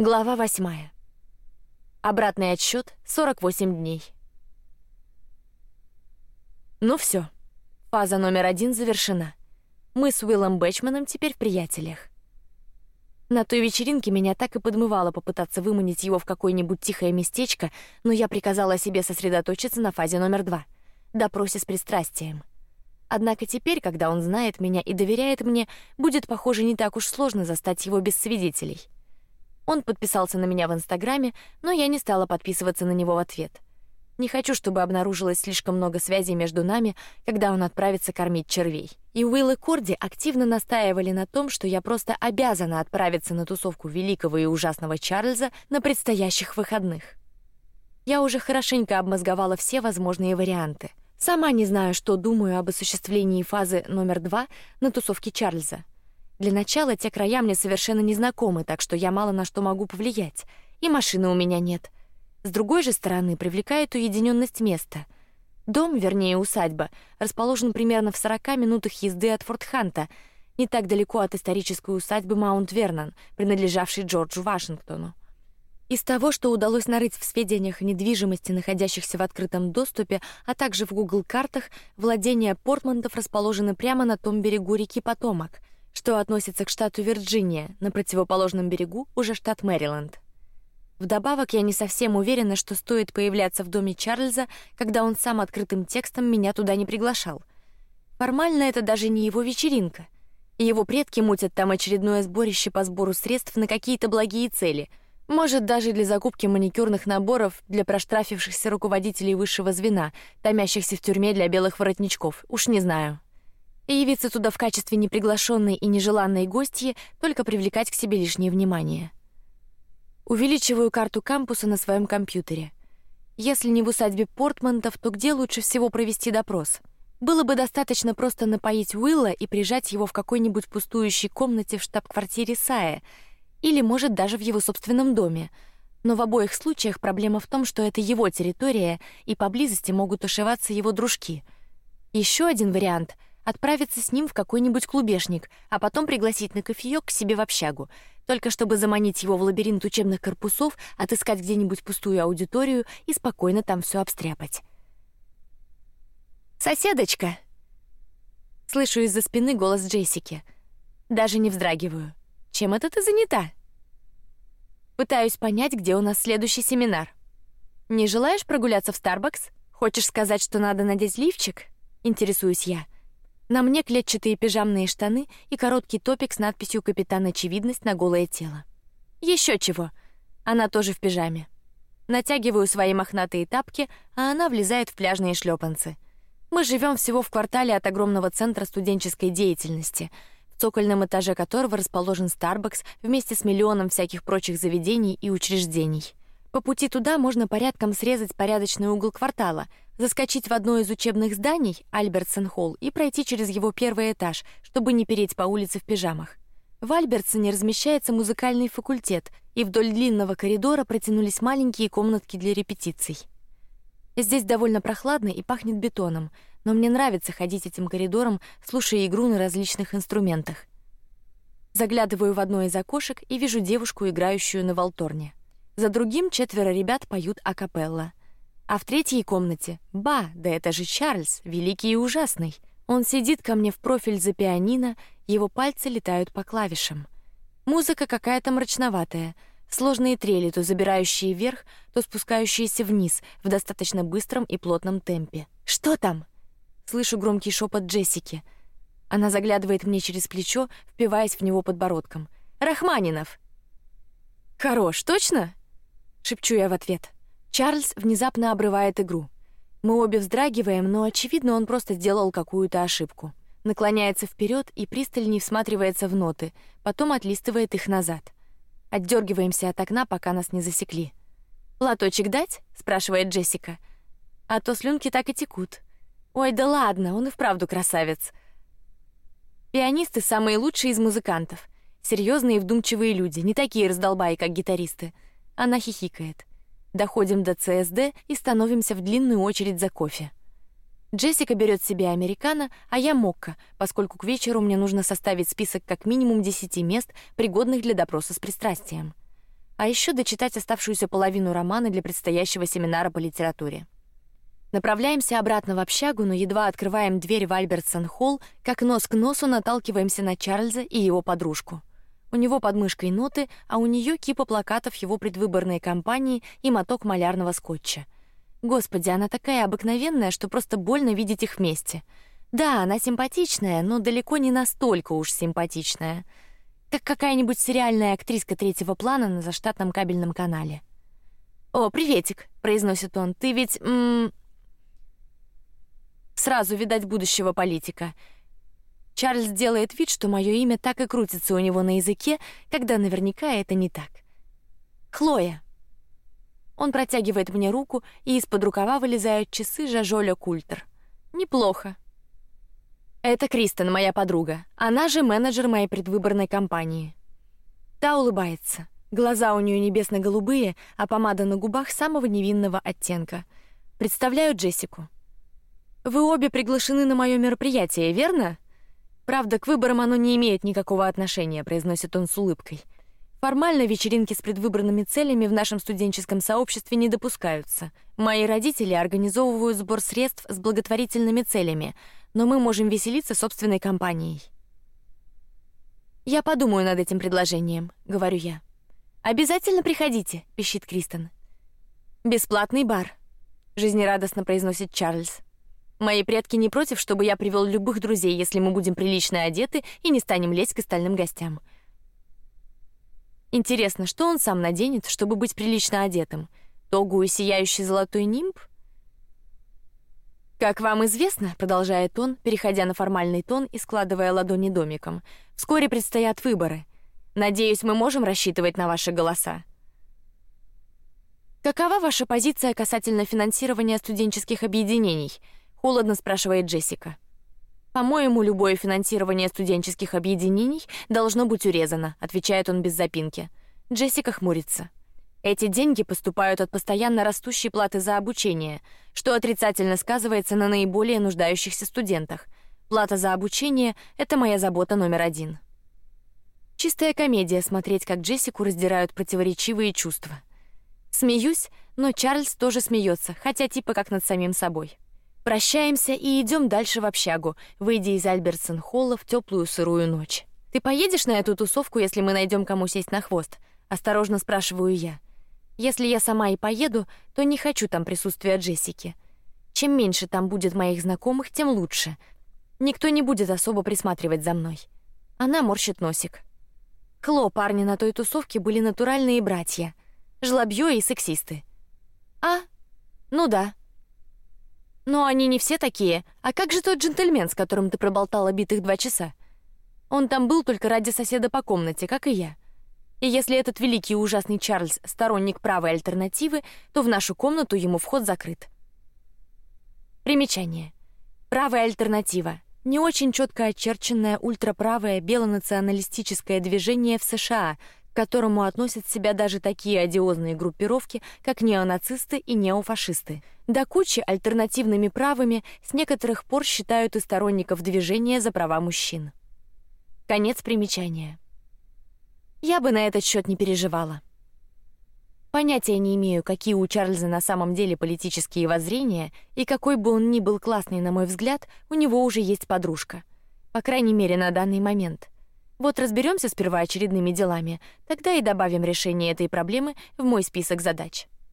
Глава восьмая. Обратный отсчет 48 дней. Ну все, фаза номер один завершена. Мы с Уиллом Бэчманом теперь в приятелях. На той вечеринке меня так и подмывало попытаться выманить его в какое-нибудь тихое местечко, но я приказала себе сосредоточиться на фазе номер два — допросе с пристрастием. Однако теперь, когда он знает меня и доверяет мне, будет похоже не так уж сложно застать его без свидетелей. Он подписался на меня в Инстаграме, но я не стала подписываться на него в ответ. Не хочу, чтобы обнаружилось слишком много связей между нами, когда он отправится кормить червей. И Уилл и Корди активно настаивали на том, что я просто обязана отправиться на тусовку великого и ужасного Чарльза на предстоящих выходных. Я уже хорошенько обмозговала все возможные варианты. Сама не знаю, что думаю об осуществлении фазы номер два на тусовке Чарльза. Для начала те края мне совершенно незнакомы, так что я мало на что могу повлиять. И машины у меня нет. С другой же стороны, привлекает уединенность места. Дом, вернее усадьба, расположен примерно в 40 минутах езды от Форт Ханта, не так далеко от исторической усадьбы Маунт Вернон, принадлежавшей Джорджу Вашингтону. Из того, что удалось нарыть в сведениях о недвижимости, находящихся в открытом доступе, а также в Google картах, владения Портмантов расположены прямо на том берегу реки Потомак, что относится к штату Вирджиния, на противоположном берегу уже штат Мэриленд. Вдобавок, я не совсем уверена, что стоит появляться в доме Чарльза, когда он сам открытым текстом меня туда не приглашал. Формально это даже не его вечеринка. Его предки мутят там очередное сборище по сбору средств на какие-то благие цели, может даже для закупки маникюрных наборов для проштрафившихся руководителей высшего звена, томящихся в тюрьме для белых воротничков. Уж не знаю и явиться туда в качестве неприглашенной и нежеланной гостьи, только привлекать к себе лишнее внимание. Увеличиваю карту кампуса на своем компьютере. Если не в усадьбе Портмантов, то где лучше всего провести допрос? Было бы достаточно просто напоить Уилла и прижать его в какой-нибудь пустующей комнате в штаб-квартире Сая, или, может, даже в его собственном доме. Но в обоих случаях проблема в том, что это его территория, и поблизости могут ошиваться его дружки. Еще один вариант — отправиться с ним в какой-нибудь клубешник, а потом пригласить на кофеек к себе в общагу, только чтобы заманить его в лабиринт учебных корпусов, отыскать где-нибудь пустую аудиторию и спокойно там все обстряпать. Соседочка, слышу из-за спины голос Джессики. Даже не вздрагиваю. Чем это ты занята? Пытаюсь понять, где у нас следующий семинар. Не желаешь прогуляться в Старбакс? Хочешь сказать, что надо надеть лифчик? Интересуюсь я. На мне клетчатые пижамные штаны и короткий топик с надписью «Капитан Очевидность» на голое тело. Еще чего. Она тоже в пижаме. Натягиваю свои мохнатые тапки, а она влезает в пляжные шлепанцы. Мы живем всего в квартале от огромного центра студенческой деятельности, в цокольном этаже которого расположен Starbucks вместе с миллионом всяких прочих заведений и учреждений. По пути туда можно порядком срезать порядочный угол квартала, заскочить в одно из учебных зданий, Альбертсон Холл, и пройти через его первый этаж, чтобы не переть по улице в пижамах. В Альбертсоне размещается музыкальный факультет, и вдоль длинного коридора протянулись маленькие комнатки для репетиций. Здесь довольно прохладно и пахнет бетоном, но мне нравится ходить этим коридором, слушая игру на различных инструментах. Заглядываю в одно из окошек и вижу девушку, играющую на валторне. За другим четверо ребят поют акапелла. А в третьей комнате — ба, да это же Чарльз, великий и ужасный. Он сидит ко мне в профиль за пианино, его пальцы летают по клавишам. Музыка какая-то мрачноватая, сложные трели, то забирающие вверх, то спускающиеся вниз в достаточно быстром и плотном темпе. Что там? Слышу громкий шепот Джессики. Она заглядывает мне через плечо, впиваясь в него подбородком. Рахманинов. Хорош, точно? шепчу я в ответ. Чарльз внезапно обрывает игру. Мы обе вздрагиваем, но очевидно он просто сделал какую-то ошибку. Наклоняется вперед и пристальнее всматривается в ноты, потом отлистывает их назад. Отдергиваемся от окна, пока нас не засекли. Лоточек дать? спрашивает Джессика. А то слюнки так и текут. Ой, да ладно, он и вправду красавец. Пианисты самые лучшие из музыкантов, серьезные и вдумчивые люди, не такие раздолбаи, как гитаристы. Она хихикает. Доходим до ЦСД и становимся в длинную очередь за кофе. Джессика берет себе американо, а я мокко, поскольку к вечеру мне нужно составить список как минимум десяти мест, пригодных для допроса с пристрастием. а еще дочитать оставшуюся половину романа для предстоящего семинара по литературе. Направляемся обратно в общагу, но едва открываем дверь в Альбертсон Холл, как нос к носу наталкиваемся на Чарльза и его подружку. У него под мышкой ноты, а у нее кипа плакатов его предвыборной кампании и моток малярного скотча. Господи, она такая обыкновенная, что просто больно видеть их вместе. Да, она симпатичная, но далеко не настолько уж симпатичная, как какая-нибудь сериальная актриска третьего плана на заштатном кабельном канале. О, приветик, произносит он. Ты ведь м сразу видать будущего политика. Чарльз делает вид, что мое имя так и крутится у него на языке, когда наверняка это не так. Хлоя. Он протягивает мне руку, и из-под рукава вылезают часы Жажоля Культер. Неплохо. Это Кристен, моя подруга. Она же менеджер моей предвыборной кампании. Та улыбается. Глаза у нее небесно-голубые, а помада на губах самого невинного оттенка. Представляю Джессику. Вы обе приглашены на мое мероприятие, верно? Правда, к выборам оно не имеет никакого отношения, произносит он с улыбкой. Формально вечеринки с предвыборными целями в нашем студенческом сообществе не допускаются. Мои родители организовывают сбор средств с благотворительными целями, но мы можем веселиться собственной компанией. Я подумаю над этим предложением, говорю я. Обязательно приходите, пищит Кристен. Бесплатный бар, жизнерадостно произносит Чарльз. Мои предки не против, чтобы я привел любых друзей, если мы будем прилично одеты и не станем лезть к остальным гостям. Интересно, что он сам наденет, чтобы быть прилично одетым? Тогу и сияющий золотой нимб? Как вам известно, продолжает он, переходя на формальный тон и складывая ладони домиком, вскоре предстоят выборы. Надеюсь, мы можем рассчитывать на ваши голоса. Какова ваша позиция касательно финансирования студенческих объединений? Холодно спрашивает Джессика. По-моему, любое финансирование студенческих объединений должно быть урезано, отвечает он без запинки. Джессика хмурится. Эти деньги поступают от постоянно растущей платы за обучение, что отрицательно сказывается на наиболее нуждающихся студентах. Плата за обучение — это моя забота номер один. Чистая комедия смотреть, как Джессику раздирают противоречивые чувства. Смеюсь, но Чарльз тоже смеется, хотя типа как над самим собой. Прощаемся и идем дальше в общагу, выйдя из Альбертсон Холла в теплую сырую ночь. Ты поедешь на эту тусовку, если мы найдем кому сесть на хвост? Осторожно спрашиваю я. Если я сама и поеду, то не хочу там присутствия Джессики. Чем меньше там будет моих знакомых, тем лучше. Никто не будет особо присматривать за мной. Она морщит носик. Хло, парни на той тусовке были натуральные братья, жлобьё и сексисты. А, ну да, но они не все такие. А как же тот джентльмен, с которым ты проболтала битых два часа? Он там был только ради соседа по комнате, как и я. И если этот великий и ужасный Чарльз сторонник правой альтернативы, то в нашу комнату ему вход закрыт. Примечание: правая альтернатива не очень четко очерченное ультраправое белонационалистическое движение в США, к которому относят себя даже такие одиозные группировки, как неонацисты и неофашисты. До кучи альтернативными правыми с некоторых пор считают и сторонников движения за права мужчин. Конец примечания. Я бы на этот счет не переживала. Понятия не имею, какие у Чарльза на самом деле политические воззрения, и какой бы он ни был классный, на мой взгляд, у него уже есть подружка. По крайней мере, на данный момент. Вот разберемся с первоочередными делами, тогда и добавим решение этой проблемы в мой список задач.